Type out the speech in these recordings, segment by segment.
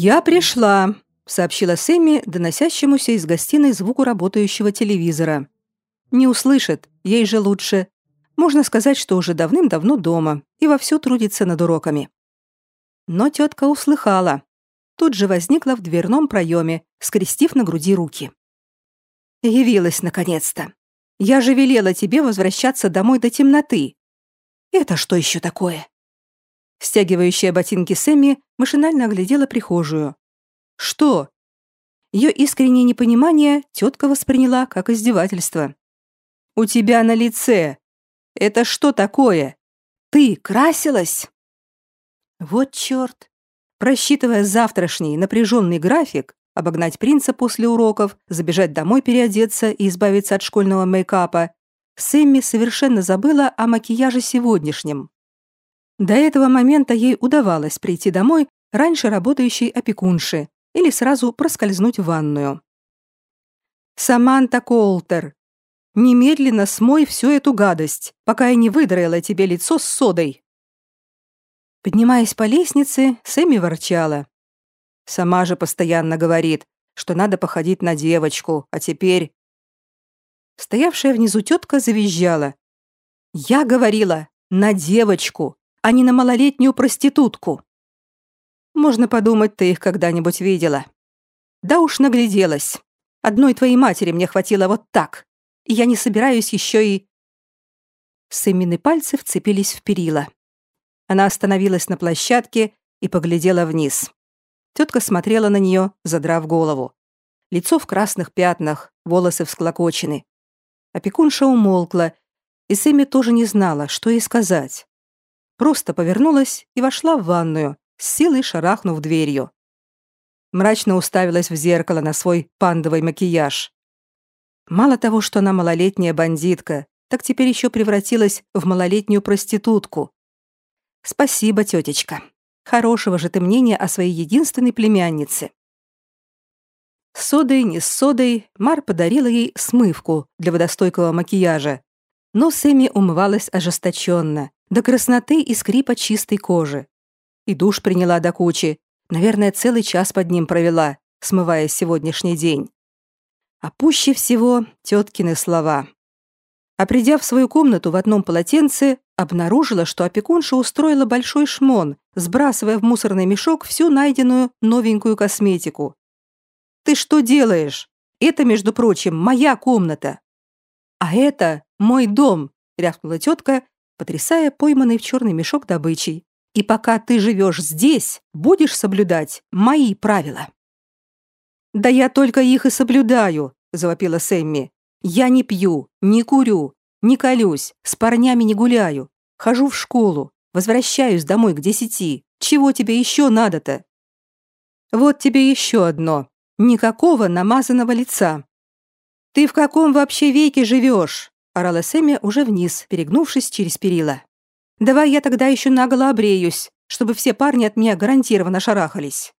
«Я пришла», — сообщила Сэмми, доносящемуся из гостиной звуку работающего телевизора. «Не услышит, ей же лучше. Можно сказать, что уже давным-давно дома и вовсю трудится над уроками». Но тетка услыхала. Тут же возникла в дверном проеме, скрестив на груди руки. «Явилась, наконец-то. Я же велела тебе возвращаться домой до темноты. Это что еще такое?» Стягивающая ботинки Сэмми машинально оглядела прихожую. «Что?» Ее искреннее непонимание тетка восприняла как издевательство. «У тебя на лице! Это что такое? Ты красилась?» Вот черт! Просчитывая завтрашний напряженный график, обогнать принца после уроков, забежать домой переодеться и избавиться от школьного мейкапа, Сэмми совершенно забыла о макияже сегодняшнем. До этого момента ей удавалось прийти домой раньше работающей опекунши или сразу проскользнуть в ванную. «Саманта Колтер, немедленно смой всю эту гадость, пока я не выдроила тебе лицо с содой». Поднимаясь по лестнице, Сэмми ворчала. Сама же постоянно говорит, что надо походить на девочку, а теперь... Стоявшая внизу тетка завизжала. «Я говорила, на девочку, а не на малолетнюю проститутку. Можно подумать, ты их когда-нибудь видела. Да уж нагляделась. Одной твоей матери мне хватило вот так. И я не собираюсь еще и... Сэммины пальцы вцепились в перила. Она остановилась на площадке и поглядела вниз. Тетка смотрела на нее, задрав голову. Лицо в красных пятнах, волосы всклокочены. Опекунша умолкла, и Сэмми тоже не знала, что ей сказать просто повернулась и вошла в ванную, с силой шарахнув дверью. Мрачно уставилась в зеркало на свой пандовый макияж. Мало того, что она малолетняя бандитка, так теперь еще превратилась в малолетнюю проститутку. Спасибо, тетечка. Хорошего же ты мнения о своей единственной племяннице. С содой, не с содой, Мар подарила ей смывку для водостойкого макияжа, но Сэмми умывалась ожесточенно, до красноты и скрипа чистой кожи. И душ приняла до кучи, наверное, целый час под ним провела, смывая сегодняшний день. А пуще всего теткины слова. А придя в свою комнату в одном полотенце, обнаружила, что опекунша устроила большой шмон, сбрасывая в мусорный мешок всю найденную новенькую косметику. «Ты что делаешь? Это, между прочим, моя комната!» «А это мой дом!» — рявкнула тетка потрясая пойманный в черный мешок добычей. «И пока ты живешь здесь, будешь соблюдать мои правила». «Да я только их и соблюдаю», — завопила Сэмми. «Я не пью, не курю, не колюсь, с парнями не гуляю, хожу в школу, возвращаюсь домой к десяти. Чего тебе еще надо-то?» «Вот тебе еще одно. Никакого намазанного лица. Ты в каком вообще веке живешь? орала Сэмми уже вниз, перегнувшись через перила. «Давай я тогда еще наголо обреюсь, чтобы все парни от меня гарантированно шарахались».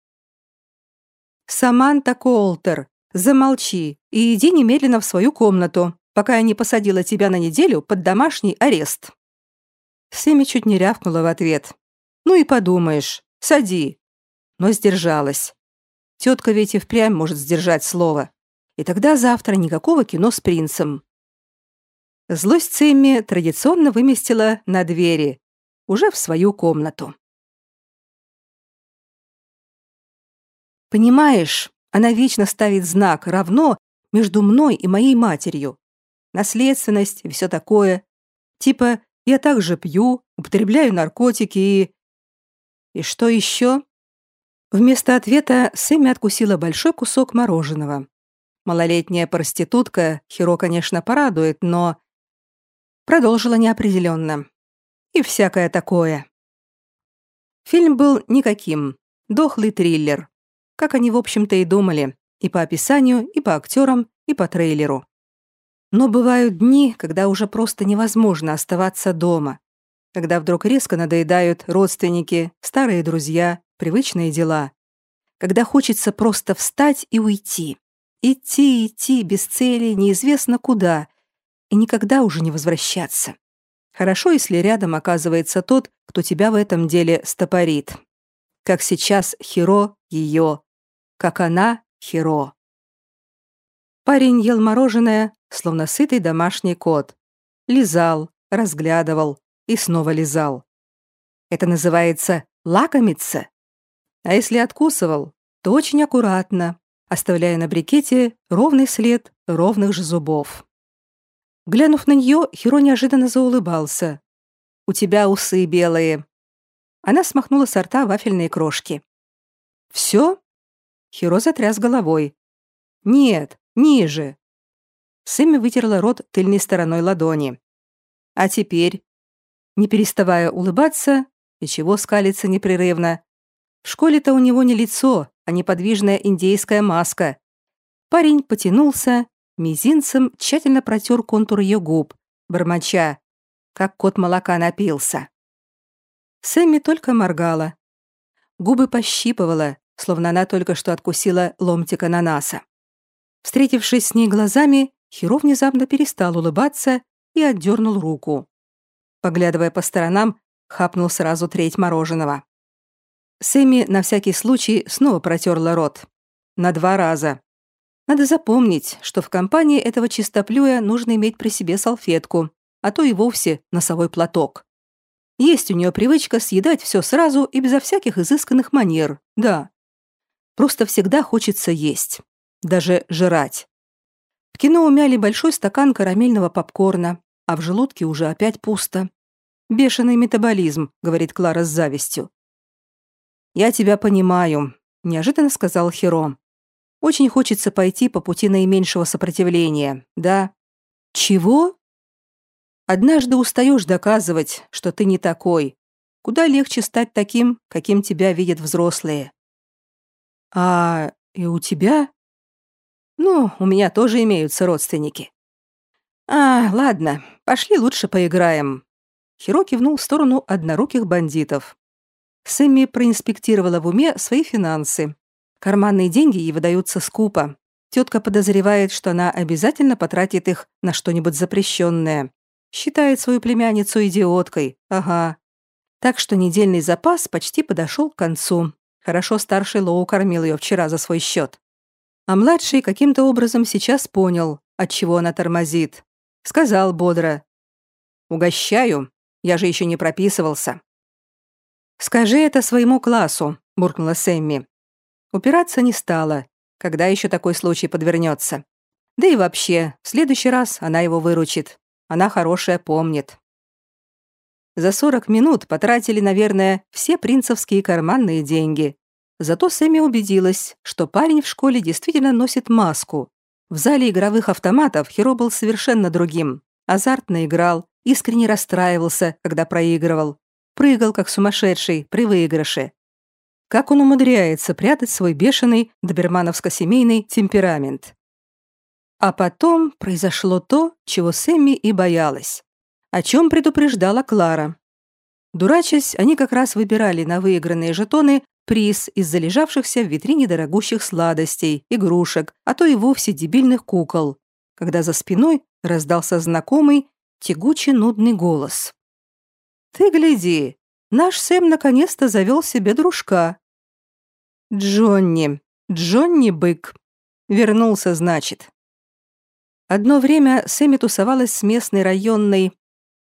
«Саманта Колтер, замолчи и иди немедленно в свою комнату, пока я не посадила тебя на неделю под домашний арест». Сэмми чуть не рявкнула в ответ. «Ну и подумаешь, сади». Но сдержалась. Тетка ведь и впрямь может сдержать слово. И тогда завтра никакого кино с принцем. Злость Цимми традиционно выместила на двери, уже в свою комнату. Понимаешь, она вечно ставит знак «равно» между мной и моей матерью. Наследственность и все такое. Типа, я также пью, употребляю наркотики и... И что еще? Вместо ответа Сэмми откусила большой кусок мороженого. Малолетняя проститутка Хиро, конечно, порадует, но продолжила неопределенно. И всякое такое. Фильм был никаким. Дохлый триллер. Как они, в общем-то, и думали. И по описанию, и по актерам, и по трейлеру. Но бывают дни, когда уже просто невозможно оставаться дома. когда вдруг резко надоедают родственники, старые друзья, привычные дела. Когда хочется просто встать и уйти. Идти, идти без цели, неизвестно куда, и никогда уже не возвращаться. Хорошо, если рядом оказывается тот, кто тебя в этом деле стопорит. Как сейчас Хиро ее, как она Хиро. Парень ел мороженое, словно сытый домашний кот. Лизал, разглядывал и снова лизал. Это называется лакомиться. А если откусывал, то очень аккуратно, оставляя на брикете ровный след ровных же зубов. Глянув на нее, Хиро неожиданно заулыбался. «У тебя усы белые». Она смахнула с рта вафельные крошки. «Все?» Хиро затряс головой. «Нет, ниже». Сэмми вытерла рот тыльной стороной ладони. «А теперь?» Не переставая улыбаться, и чего скалиться непрерывно. В школе-то у него не лицо, а неподвижная индейская маска. Парень потянулся Мизинцем тщательно протер контур ее губ, бормоча, как кот молока напился. Сэмми только моргала. Губы пощипывала, словно она только что откусила ломтик ананаса. Встретившись с ней глазами, Хиро внезапно перестал улыбаться и отдернул руку. Поглядывая по сторонам, хапнул сразу треть мороженого. Сэмми на всякий случай снова протерла рот. На два раза. Надо запомнить, что в компании этого чистоплюя нужно иметь при себе салфетку, а то и вовсе носовой платок. Есть у нее привычка съедать все сразу и безо всяких изысканных манер, да. Просто всегда хочется есть, даже жрать. В кино умяли большой стакан карамельного попкорна, а в желудке уже опять пусто. «Бешеный метаболизм», — говорит Клара с завистью. «Я тебя понимаю», — неожиданно сказал Херо. Очень хочется пойти по пути наименьшего сопротивления, да? Чего? Однажды устаешь доказывать, что ты не такой. Куда легче стать таким, каким тебя видят взрослые. А и у тебя? Ну, у меня тоже имеются родственники. А, ладно, пошли лучше поиграем. Хиро кивнул в сторону одноруких бандитов. Сэмми проинспектировала в уме свои финансы Карманные деньги ей выдаются скупо. Тетка подозревает, что она обязательно потратит их на что-нибудь запрещенное. Считает свою племянницу идиоткой. Ага. Так что недельный запас почти подошел к концу. Хорошо старший Лоу кормил ее вчера за свой счет. А младший каким-то образом сейчас понял, от чего она тормозит. Сказал бодро. «Угощаю. Я же еще не прописывался». «Скажи это своему классу», — буркнула Сэмми. Упираться не стала. Когда еще такой случай подвернется? Да и вообще, в следующий раз она его выручит. Она хорошая помнит. За 40 минут потратили, наверное, все принцевские карманные деньги. Зато Сэмми убедилась, что парень в школе действительно носит маску. В зале игровых автоматов Хиро был совершенно другим. Азартно играл, искренне расстраивался, когда проигрывал. Прыгал, как сумасшедший, при выигрыше. Как он умудряется прятать свой бешеный добермановско-семейный темперамент? А потом произошло то, чего Сэмми и боялась. О чем предупреждала Клара. Дурачась, они как раз выбирали на выигранные жетоны приз из залежавшихся в витрине дорогущих сладостей, игрушек, а то и вовсе дебильных кукол, когда за спиной раздался знакомый, тягучий нудный голос. «Ты гляди, Наш Сэм наконец-то завел себе дружка. Джонни. Джонни Бык. Вернулся, значит. Одно время Сэмми тусовалась с местной районной...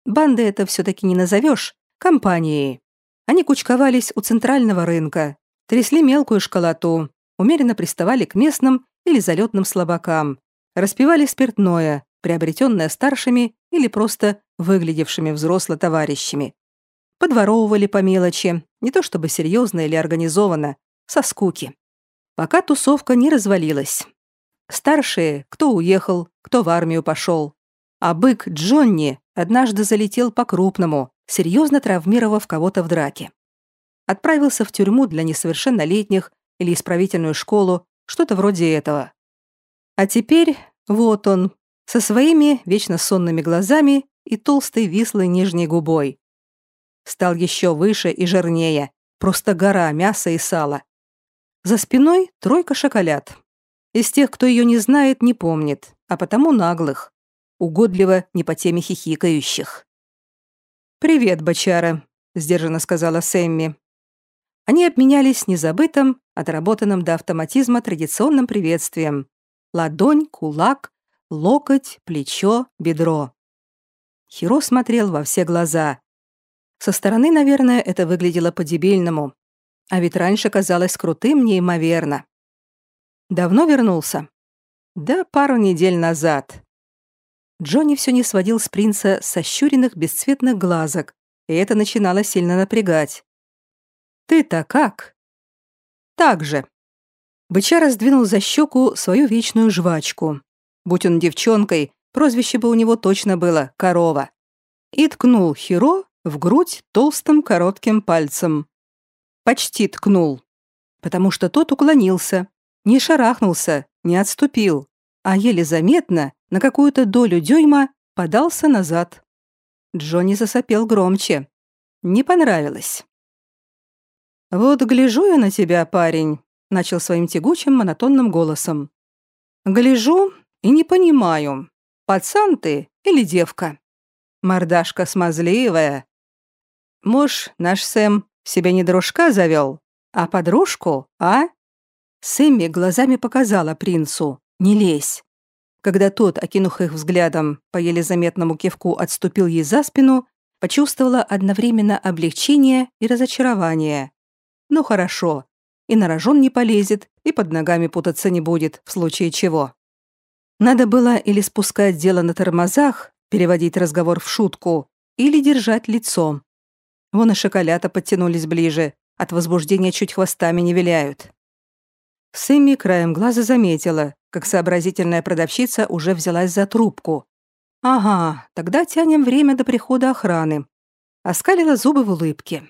Банды это все-таки не назовешь, компанией. Они кучковались у центрального рынка, трясли мелкую школоту, умеренно приставали к местным или залетным слабакам, распивали спиртное, приобретенное старшими или просто выглядевшими взросло товарищами подворовывали по мелочи, не то чтобы серьезно или организованно, со скуки. Пока тусовка не развалилась. Старшие, кто уехал, кто в армию пошел. А бык Джонни однажды залетел по-крупному, серьезно травмировав кого-то в драке. Отправился в тюрьму для несовершеннолетних или исправительную школу, что-то вроде этого. А теперь вот он, со своими вечно сонными глазами и толстой вислой нижней губой. стал еще выше и жирнее. Просто гора мяса и сала. За спиной тройка шоколад. Из тех, кто ее не знает, не помнит, а потому наглых. Угодливо не по теме хихикающих. «Привет, бочара», — сдержанно сказала Сэмми. Они обменялись незабытым, отработанным до автоматизма традиционным приветствием. Ладонь, кулак, локоть, плечо, бедро. Хиро смотрел во все глаза. Со стороны, наверное, это выглядело по-дебильному. А ведь раньше казалось крутым неимоверно. Давно вернулся? Да, пару недель назад. Джонни все не сводил с принца сощуренных бесцветных глазок, и это начинало сильно напрягать. «Ты-то как?» «Так же». Бычара сдвинул за щеку свою вечную жвачку. Будь он девчонкой, прозвище бы у него точно было «корова». И ткнул Хиро в грудь толстым коротким пальцем. Почти ткнул, потому что тот уклонился, не шарахнулся, не отступил, а еле заметно, на какую-то долю дюйма, подался назад. Джонни засопел громче. Не понравилось. «Вот гляжу я на тебя, парень», — начал своим тягучим монотонным голосом. «Гляжу и не понимаю, пацан ты или девка? Мордашка смазливая. Муж наш Сэм себе не дружка завел, а подружку, а?» Сэмми глазами показала принцу «Не лезь». Когда тот, окинув их взглядом, по еле заметному кивку отступил ей за спину, почувствовала одновременно облегчение и разочарование. Ну хорошо. И на рожон не полезет, и под ногами путаться не будет, в случае чего. Надо было или спускать дело на тормозах, переводить разговор в шутку, или держать лицо. Вон и шоколята подтянулись ближе, от возбуждения чуть хвостами не виляют. Сэмми краем глаза заметила, как сообразительная продавщица уже взялась за трубку. «Ага, тогда тянем время до прихода охраны». Оскалила зубы в улыбке.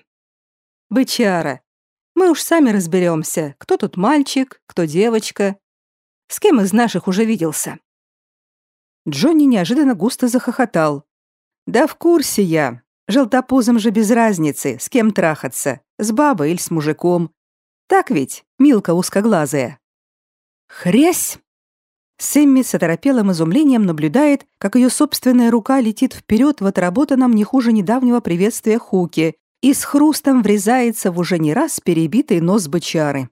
«Бычара, мы уж сами разберемся, кто тут мальчик, кто девочка. С кем из наших уже виделся?» Джонни неожиданно густо захохотал. «Да в курсе я. Желтопузом же без разницы, с кем трахаться, с бабой или с мужиком. Так ведь, Милка узкоглазая?» «Хрясь!» Сэмми с оторопелым изумлением наблюдает, как ее собственная рука летит вперед в отработанном не хуже недавнего приветствия Хуки и с хрустом врезается в уже не раз перебитый нос бычары.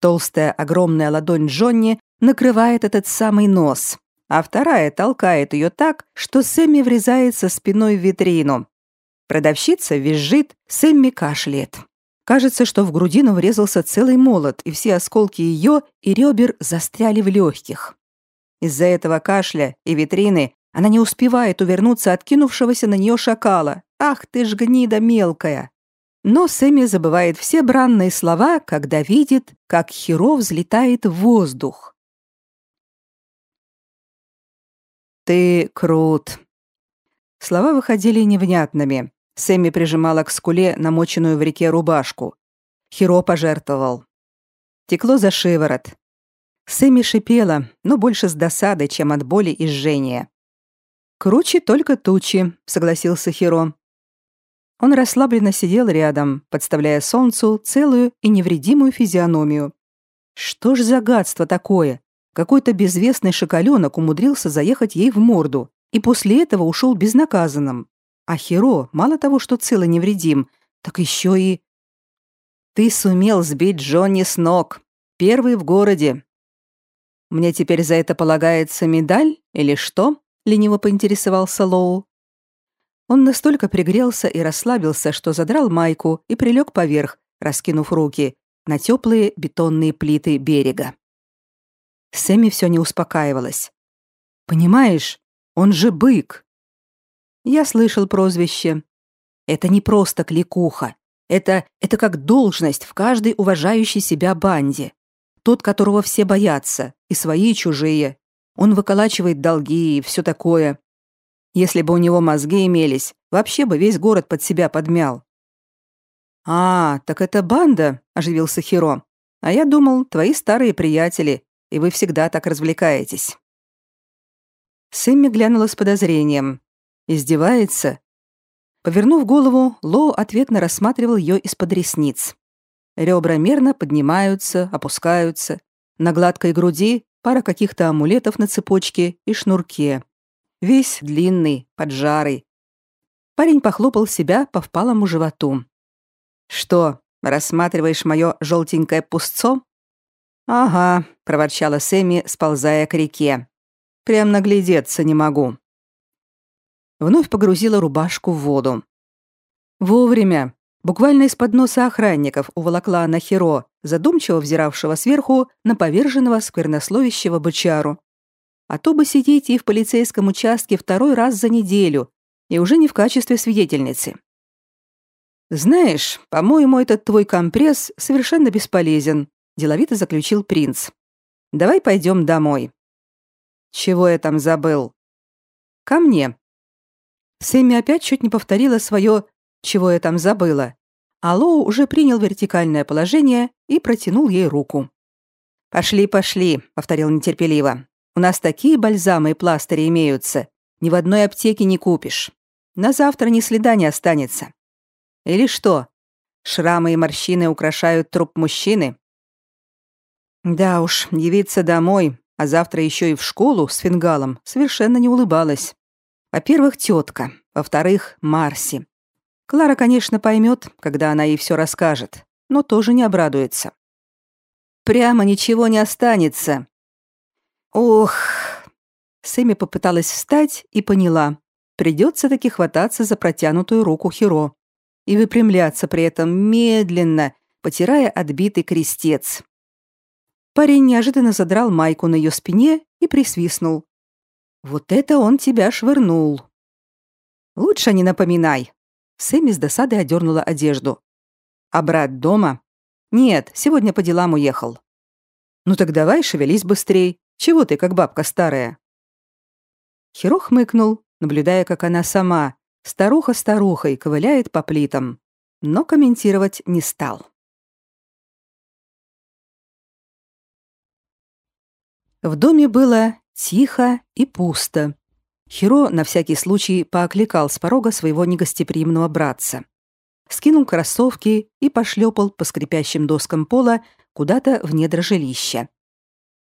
Толстая огромная ладонь Джонни накрывает этот самый нос, а вторая толкает ее так, что Сэмми врезается спиной в витрину. Продавщица визжит, Сэмми кашляет. Кажется, что в грудину врезался целый молот, и все осколки ее и ребер застряли в легких. Из-за этого кашля и витрины она не успевает увернуться от кинувшегося на нее шакала. «Ах ты ж гнида мелкая!» Но Сэмми забывает все бранные слова, когда видит, как Хиро взлетает в воздух. «Ты крут». Слова выходили невнятными. Сэмми прижимала к скуле намоченную в реке рубашку. Хиро пожертвовал. Текло за шиворот. Сэмми шипела, но больше с досады, чем от боли и жжения. «Круче только тучи», — согласился Хиро. Он расслабленно сидел рядом, подставляя солнцу целую и невредимую физиономию. Что ж за гадство такое? Какой-то безвестный шоколенок умудрился заехать ей в морду и после этого ушел безнаказанным. А Хиро мало того, что цел и невредим, так еще и... Ты сумел сбить Джонни с ног. Первый в городе. Мне теперь за это полагается медаль или что? Лениво поинтересовался Лоу. Он настолько пригрелся и расслабился, что задрал майку и прилег поверх, раскинув руки, на теплые бетонные плиты берега. Сэмми все не успокаивалась. «Понимаешь, он же бык!» Я слышал прозвище. Это не просто кликуха. Это, это как должность в каждой уважающей себя банде. Тот, которого все боятся, и свои, и чужие. Он выколачивает долги и все такое. Если бы у него мозги имелись, вообще бы весь город под себя подмял. «А, так это банда», — оживился Хиро. «А я думал, твои старые приятели, и вы всегда так развлекаетесь». Сэмми глянула с подозрением. «Издевается?» Повернув голову, Лоу ответно рассматривал ее из-под ресниц. Ребра мерно поднимаются, опускаются. На гладкой груди пара каких-то амулетов на цепочке и шнурке. Весь длинный, поджарый. Парень похлопал себя по впалому животу. «Что, рассматриваешь мое желтенькое пустцо?» «Ага», — проворчала Сэмми, сползая к реке. «Прям наглядеться не могу». Вновь погрузила рубашку в воду. Вовремя. Буквально из-под носа охранников уволокла на Херо, задумчиво взиравшего сверху на поверженного сквернословящего бычару. А то бы сидеть и в полицейском участке второй раз за неделю, и уже не в качестве свидетельницы. «Знаешь, по-моему, этот твой компресс совершенно бесполезен», деловито заключил принц. Давай пойдем домой. Чего я там забыл? Ко мне. Сэмми опять чуть не повторила свое «чего я там забыла», а Лоу уже принял вертикальное положение и протянул ей руку. «Пошли, пошли», — повторил нетерпеливо. «У нас такие бальзамы и пластыри имеются. Ни в одной аптеке не купишь. На завтра ни следа не останется. Или что? Шрамы и морщины украшают труп мужчины? Да уж, явиться домой, а завтра еще и в школу с фингалом совершенно не улыбалась. Во-первых, тетка, во-вторых, Марси. Клара, конечно, поймет, когда она ей все расскажет, но тоже не обрадуется. Прямо ничего не останется. Ох. Сэмми попыталась встать и поняла. Придется таки хвататься за протянутую руку Хиро и выпрямляться при этом медленно, потирая отбитый крестец. Парень неожиданно задрал майку на ее спине и присвистнул. «Вот это он тебя швырнул!» «Лучше не напоминай!» Сэмми с досадой одернула одежду. «А брат дома?» «Нет, сегодня по делам уехал». «Ну так давай, шевелись быстрей. Чего ты, как бабка старая?» Хиро хмыкнул, наблюдая, как она сама, старуха старухой, ковыляет по плитам, но комментировать не стал. В доме было тихо и пусто. Хиро на всякий случай поокликал с порога своего негостеприимного братца. Скинул кроссовки и пошлепал по скрипящим доскам пола куда-то в недра жилища.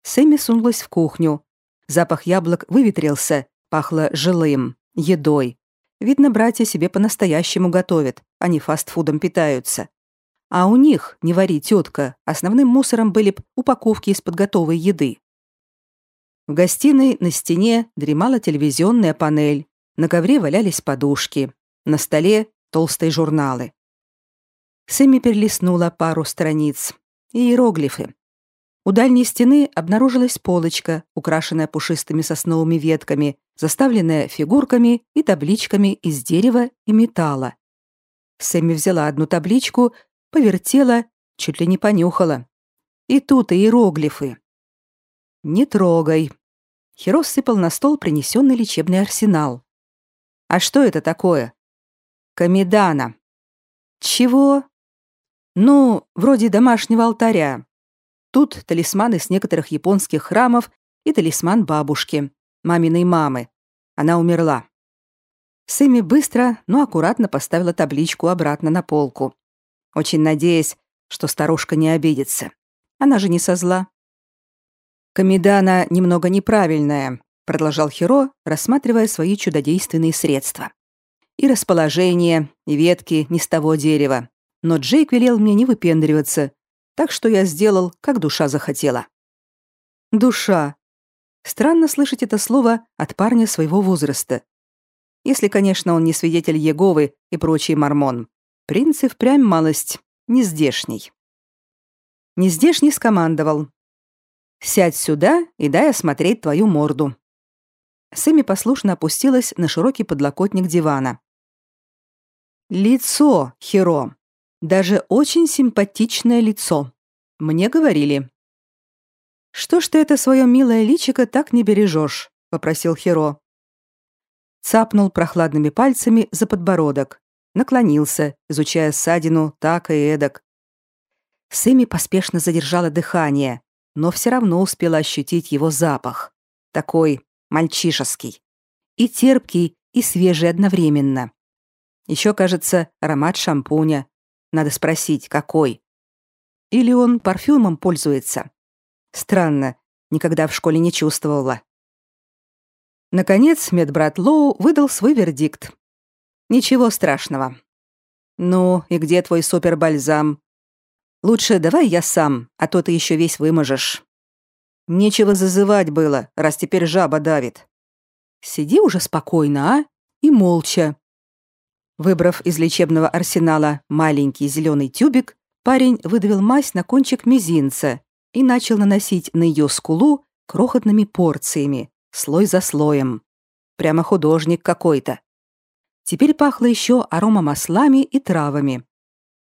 Сэмми сунулась в кухню. Запах яблок выветрился, пахло жилым, едой. Видно, братья себе по-настоящему готовят, не фастфудом питаются. А у них, не вари тетка, основным мусором были упаковки из-под готовой еды. В гостиной на стене дремала телевизионная панель, на ковре валялись подушки, на столе толстые журналы. Сэмми перелистнула пару страниц. Иероглифы. У дальней стены обнаружилась полочка, украшенная пушистыми сосновыми ветками, заставленная фигурками и табличками из дерева и металла. Сэмми взяла одну табличку, повертела, чуть ли не понюхала. И тут иероглифы. «Не трогай», Хиро сыпал на стол принесенный лечебный арсенал. «А что это такое?» «Камедана». «Чего?» «Ну, вроде домашнего алтаря. Тут талисманы с некоторых японских храмов и талисман бабушки, маминой мамы. Она умерла». Сэмми быстро, но аккуратно поставила табличку обратно на полку. Очень надеясь, что старушка не обидится. Она же не со зла. Камедана немного неправильная, продолжал Хиро, рассматривая свои чудодейственные средства. И расположение, и ветки не с того дерева. Но Джейк велел мне не выпендриваться, так что я сделал, как душа захотела. Душа. Странно слышать это слово от парня своего возраста. Если, конечно, он не свидетель Еговы и прочий мормон. Принц и впрямь малость, нездешний. Нездешний скомандовал, Сядь сюда и дай осмотреть твою морду». Сэмми послушно опустилась на широкий подлокотник дивана. «Лицо, Хиро. Даже очень симпатичное лицо. Мне говорили». «Что ж ты это свое милое личико так не бережешь?» — попросил Хиро. Цапнул прохладными пальцами за подбородок, наклонился, изучая ссадину так и эдак. Сэмми поспешно задержала дыхание, но все равно успела ощутить его запах. Такой мальчишеский. И терпкий, и свежий одновременно. Еще, кажется, аромат шампуня. Надо спросить, какой. Или он парфюмом пользуется. Странно, никогда в школе не чувствовала. Наконец, медбрат Лоу выдал свой вердикт. Ничего страшного. Ну, и где твой супербальзам? Лучше давай я сам, а то ты еще весь выможешь. Нечего зазывать было, раз теперь жаба давит. Сиди уже спокойно, а? И молча. Выбрав из лечебного арсенала маленький зеленый тюбик, парень выдавил мазь на кончик мизинца и начал наносить на ее скулу крохотными порциями, слой за слоем. Прямо художник какой-то. Теперь пахло еще аромамаслами и травами.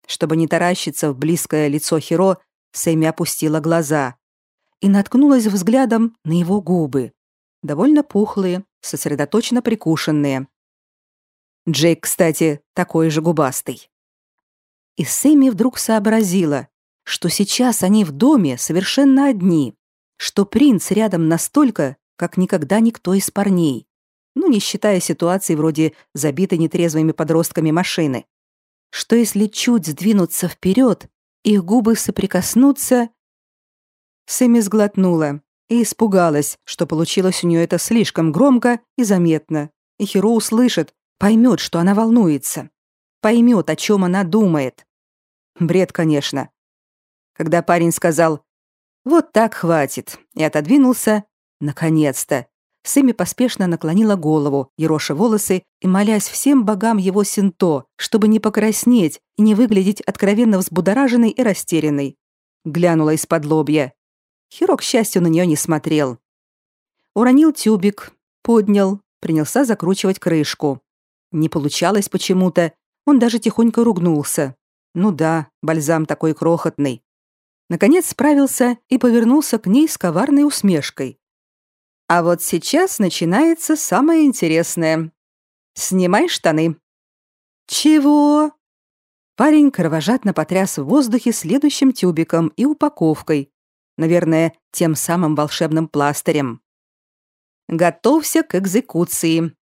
Чтобы не таращиться в близкое лицо Хиро, Сэмми опустила глаза и наткнулась взглядом на его губы. Довольно пухлые, сосредоточенно прикушенные. Джейк, кстати, такой же губастый. И Сэмми вдруг сообразила, что сейчас они в доме совершенно одни, что принц рядом настолько, как никогда никто из парней, ну, не считая ситуации вроде забитой нетрезвыми подростками машины. Что если чуть сдвинуться вперед, их губы соприкоснутся... Сэмми сглотнула и испугалась, что получилось у нее это слишком громко и заметно, и Хиро услышит, поймет, что она волнуется, поймет, о чем она думает. Бред, конечно. Когда парень сказал «Вот так хватит», и отодвинулся, наконец-то, Сэмми поспешно наклонила голову, ероша волосы и молясь всем богам его синто, чтобы не покраснеть и не выглядеть откровенно взбудораженной и растерянной. Глянула из-под лобья. Хиро, к счастью, на нее не смотрел. Уронил тюбик, поднял, принялся закручивать крышку. Не получалось почему-то, он даже тихонько ругнулся. Ну да, бальзам такой крохотный. Наконец справился и повернулся к ней с коварной усмешкой. А вот сейчас начинается самое интересное. Снимай штаны. Чего? Парень кровожадно потряс в воздухе следующим тюбиком и упаковкой. Наверное, тем самым волшебным пластырем. Готовься к экзекуции.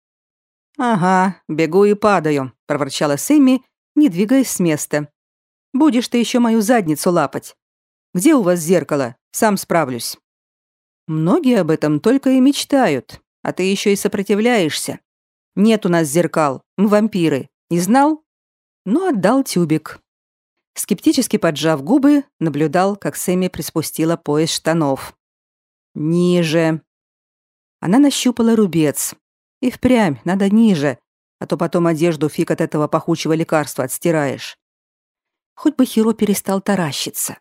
Ага, бегу и падаю, проворчала Сэмми, не двигаясь с места. Будешь ты еще мою задницу лапать. Где у вас зеркало? Сам справлюсь. Многие об этом только и мечтают, а ты еще и сопротивляешься. Нет у нас зеркал, мы вампиры. Не знал? Ну, отдал тюбик. Скептически поджав губы, наблюдал, как Сэмми приспустила пояс штанов. Ниже. Она нащупала рубец. И впрямь, надо ниже, а то потом одежду фиг от этого пахучего лекарства отстираешь. Хоть бы Хиро перестал таращиться.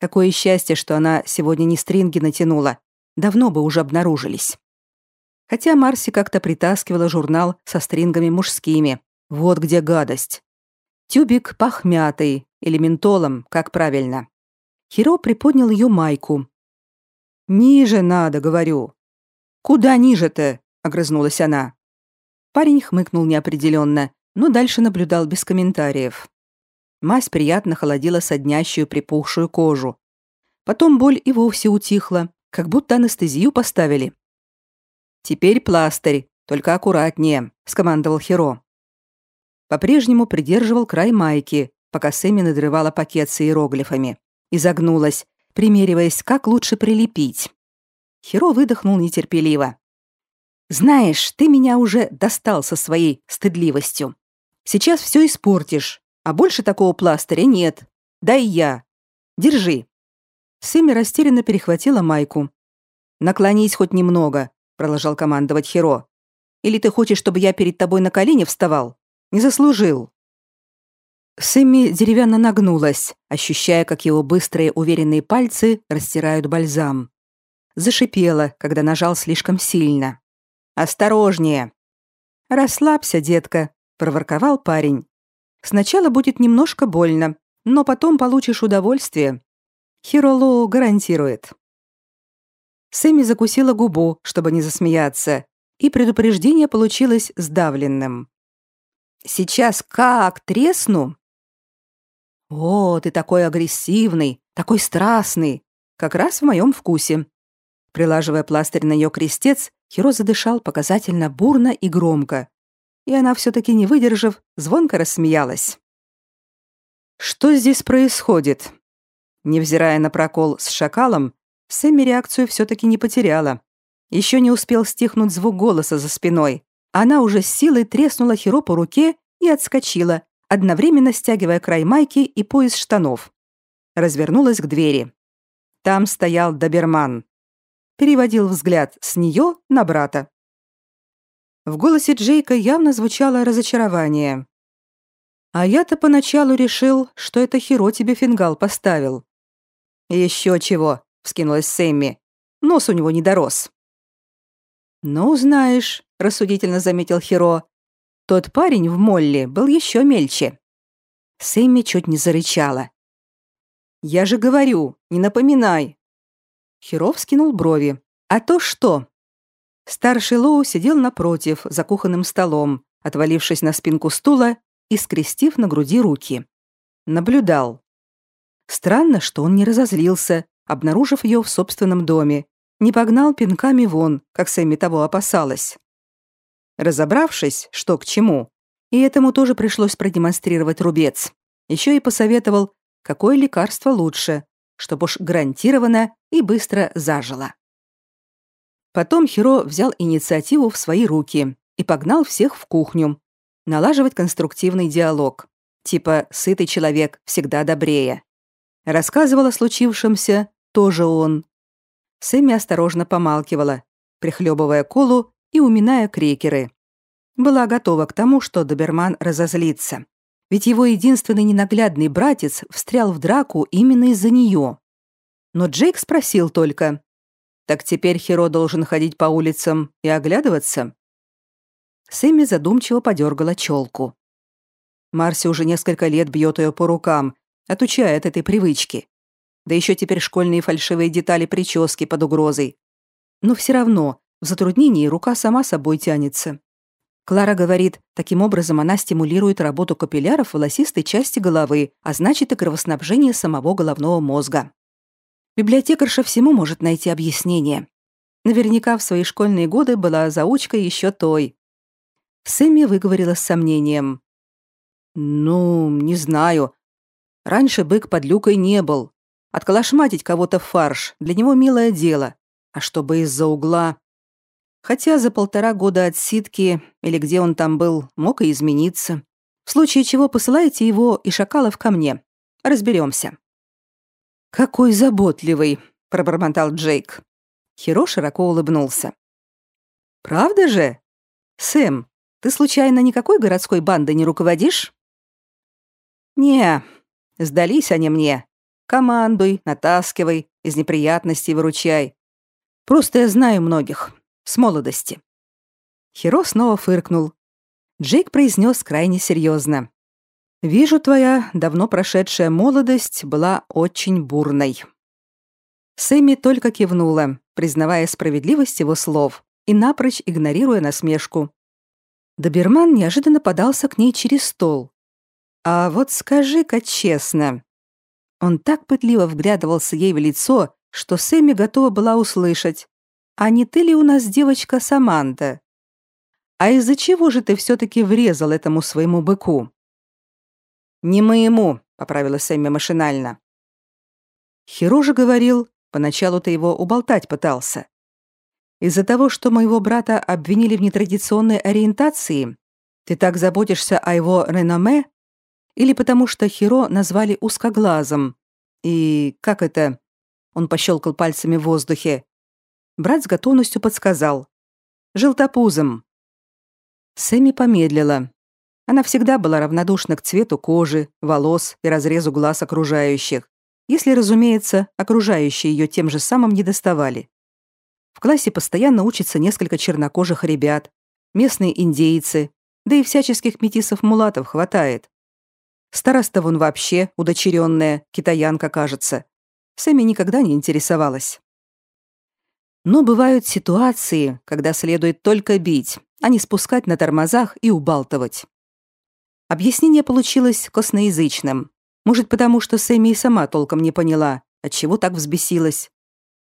Какое счастье, что она сегодня не стринги натянула, давно бы уже обнаружились. Хотя Марси как-то притаскивала журнал со стрингами мужскими. Вот где гадость. Тюбик пах мятой или ментолом, как правильно. Хиро приподнял ее майку. «Ниже надо, говорю». «Куда ниже-то?» — огрызнулась она. Парень хмыкнул неопределенно, но дальше наблюдал без комментариев. Мазь приятно холодила соднящую припухшую кожу. Потом боль и вовсе утихла, как будто анестезию поставили. «Теперь пластырь, только аккуратнее», — скомандовал Хиро. По-прежнему придерживал край майки, пока Сэмми надрывала пакет с иероглифами. И загнулась, примериваясь, как лучше прилепить. Хиро выдохнул нетерпеливо. «Знаешь, ты меня уже достал со своей стыдливостью. Сейчас все испортишь, а больше такого пластыря нет. Дай я. Держи». Сэмми растерянно перехватила майку. «Наклонись хоть немного», — продолжал командовать Хиро. «Или ты хочешь, чтобы я перед тобой на колени вставал? Не заслужил». Сэмми деревянно нагнулась, ощущая, как его быстрые уверенные пальцы растирают бальзам. Зашипела, когда нажал слишком сильно. «Осторожнее!» «Расслабься, детка», — проворковал парень. «Сначала будет немножко больно, но потом получишь удовольствие. Хиролоу гарантирует. Сэмми закусила губу, чтобы не засмеяться, и предупреждение получилось сдавленным. «Сейчас как тресну?» «О, ты такой агрессивный, такой страстный, как раз в моем вкусе». Прилаживая пластырь на ее крестец, Хиро задышал показательно бурно и громко. и она все-таки не выдержав, звонко рассмеялась. Что здесь происходит? Невзирая на прокол с шакалом, Сэмми реакцию все-таки не потеряла. Еще не успел стихнуть звук голоса за спиной. Она уже с силой треснула Хиро по руке и отскочила, одновременно стягивая край майки и пояс штанов. Развернулась к двери. Там стоял доберман. Переводил взгляд с нее на брата. В голосе Джейка явно звучало разочарование. «А я-то поначалу решил, что это Хиро тебе фингал поставил». «Еще чего», — вскинулась Сэмми. «Нос у него не дорос». «Ну, знаешь», — рассудительно заметил Хиро, «тот парень в Молле был еще мельче». Сэмми чуть не зарычала. «Я же говорю, не напоминай». Хиро вскинул брови. «А то что?» Старший Лоу сидел напротив, за кухонным столом, отвалившись на спинку стула и скрестив на груди руки. Наблюдал. Странно, что он не разозлился, обнаружив ее в собственном доме, не погнал пинками вон, как Сэмми того опасалась. Разобравшись, что к чему, и этому тоже пришлось продемонстрировать рубец, еще и посоветовал, какое лекарство лучше, чтобы уж гарантированно и быстро зажило. Потом Хиро взял инициативу в свои руки и погнал всех в кухню, налаживать конструктивный диалог, типа «сытый человек всегда добрее». Рассказывал о случившемся тоже он, Сэмми осторожно помалкивала, прихлебывая колу и уминая крекеры. Была готова к тому, что доберман разозлится. Ведь его единственный ненаглядный братец встрял в драку именно из-за нее. Но Джейк спросил только, «Так теперь Хиро должен ходить по улицам и оглядываться?» Сэмми задумчиво подергала челку. Марси уже несколько лет бьет ее по рукам, отучая от этой привычки. Да еще теперь школьные фальшивые детали прически под угрозой. Но все равно в затруднении рука сама собой тянется. Клара говорит, таким образом она стимулирует работу капилляров волосистой части головы, а значит и кровоснабжение самого головного мозга. Библиотекарша всему может найти объяснение. Наверняка в свои школьные годы была заучкой еще той. Сэмми выговорила с сомнением. «Ну, не знаю. Раньше бык под люкой не был. Отколошматить кого-то в фарш для него милое дело, а чтобы из-за угла... Хотя за полтора года от ситки, или где он там был, мог и измениться. В случае чего посылайте его и Шакалов ко мне. Разберемся. «Какой заботливый!» — пробормотал Джейк. Хиро широко улыбнулся. «Правда же? Сэм, ты случайно никакой городской бандой не руководишь?» «Не, сдались они мне, Командуй, натаскивай, из неприятностей выручай. Просто я знаю многих. С молодости». Хиро снова фыркнул. Джейк произнес крайне серьезно. «Вижу, твоя давно прошедшая молодость была очень бурной». Сэмми только кивнула, признавая справедливость его слов и напрочь игнорируя насмешку. Доберман неожиданно подался к ней через стол. «А вот скажи-ка честно, он так пытливо вглядывался ей в лицо, что Сэмми готова была услышать. «А не ты ли у нас девочка Саманта? А из-за чего же ты все-таки врезал этому своему быку?» «Не моему», — поправила Сэмми машинально. Хиро говорил, поначалу ты его уболтать пытался. Из-за того, что моего брата обвинили в нетрадиционной ориентации, ты так заботишься о его реноме, или потому что Хиро назвали узкоглазом. И как это? Он пощелкал пальцами в воздухе. Брат с готовностью подсказал. Желтопузом. Сэмми помедлила. Она всегда была равнодушна к цвету кожи, волос и разрезу глаз окружающих, если, разумеется, окружающие ее тем же самым не доставали. В классе постоянно учатся несколько чернокожих ребят, местные индейцы, да и всяческих метисов-мулатов хватает. Староста вон вообще удочеренная, китаянка, кажется. Сэмми никогда не интересовалась. Но бывают ситуации, когда следует только бить, а не спускать на тормозах и убалтывать. Объяснение получилось косноязычным. Может, потому что Сэмми и сама толком не поняла, отчего так взбесилась.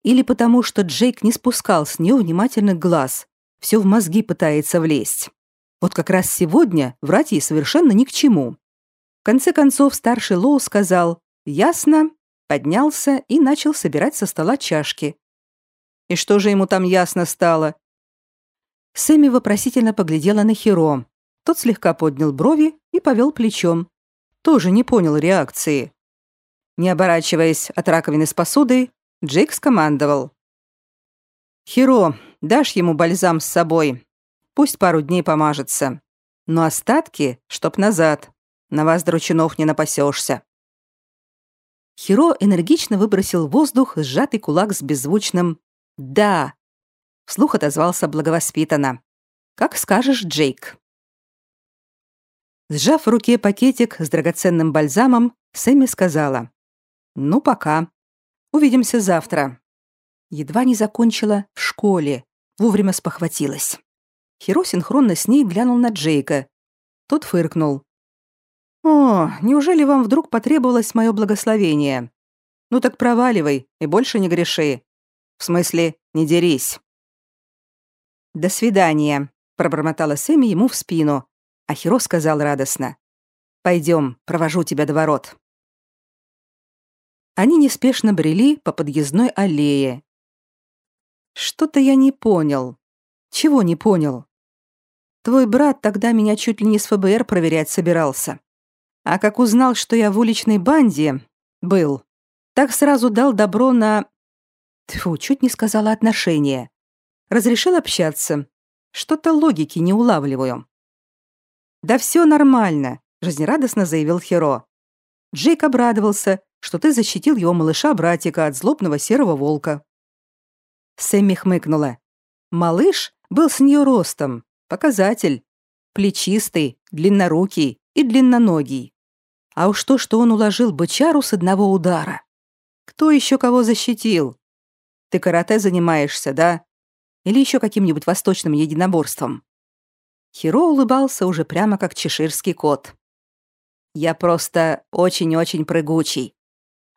Или потому что Джейк не спускал с нее внимательных глаз, все в мозги пытается влезть. Вот как раз сегодня врать ей совершенно ни к чему. В конце концов старший Лоу сказал «Ясно», поднялся и начал собирать со стола чашки. И что же ему там ясно стало? Сэмми вопросительно поглядела на Хиро. Тот слегка поднял брови и повел плечом. Тоже не понял реакции. Не оборачиваясь от раковины с посудой, Джейк скомандовал. «Хиро, дашь ему бальзам с собой. Пусть пару дней помажется. Но остатки, чтоб назад. На вас, дручунов, не напасешься». Хиро энергично выбросил в воздух сжатый кулак с беззвучным «Да». Вслух отозвался благовоспитанно. «Как скажешь, Джейк». Сжав в руке пакетик с драгоценным бальзамом, Сэмми сказала. «Ну, пока. Увидимся завтра». Едва не закончила в школе, вовремя спохватилась. Хиро синхронно с ней глянул на Джейка. Тот фыркнул. «О, неужели вам вдруг потребовалось мое благословение? Ну так проваливай и больше не греши. В смысле, не дерись». «До свидания», — пробормотала Сэмми ему в спину, а Хиро сказал радостно. «Пойдем, провожу тебя до ворот». Они неспешно брели по подъездной аллее. «Что-то я не понял. Чего не понял? Твой брат тогда меня чуть ли не с ФБР проверять собирался. А как узнал, что я в уличной банде был, так сразу дал добро на... Тьфу, чуть не сказала отношения. Разрешил общаться. Что-то логики не улавливаю. «Да все нормально», — жизнерадостно заявил Херо. Джейк обрадовался, что ты защитил его малыша-братика от злобного серого волка. Сэмми хмыкнула. Малыш был с нее ростом, показатель. Плечистый, длиннорукий и длинноногий. А уж то, что он уложил бычару с одного удара. Кто еще кого защитил? Ты карате занимаешься, да? Или еще каким-нибудь восточным единоборством? Хиро улыбался уже прямо как чеширский кот. Я просто очень-очень прыгучий.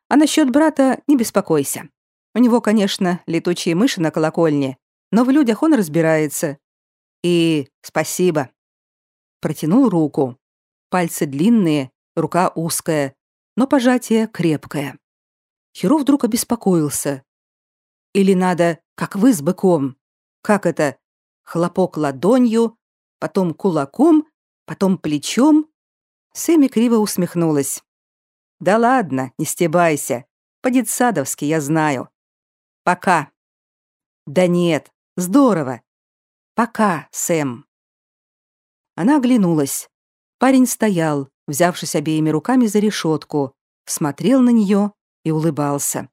А насчет брата не беспокойся. У него, конечно, летучие мыши на колокольне, но в людях он разбирается. И спасибо. Протянул руку. Пальцы длинные, рука узкая, но пожатие крепкое. Хиро вдруг обеспокоился. Или надо, как вы с быком. Как это? Хлопок ладонью, потом кулаком, потом плечом. Сэмми криво усмехнулась. Да ладно, не стебайся. По-детсадовски я знаю. Пока. Да нет, здорово. Пока, Сэм. Она оглянулась. Парень стоял, взявшись обеими руками за решетку, смотрел на нее и улыбался.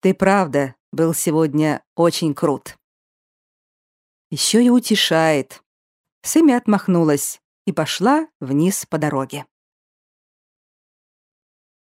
Ты правда был сегодня очень крут. Еще и утешает. Сэмми отмахнулась и пошла вниз по дороге.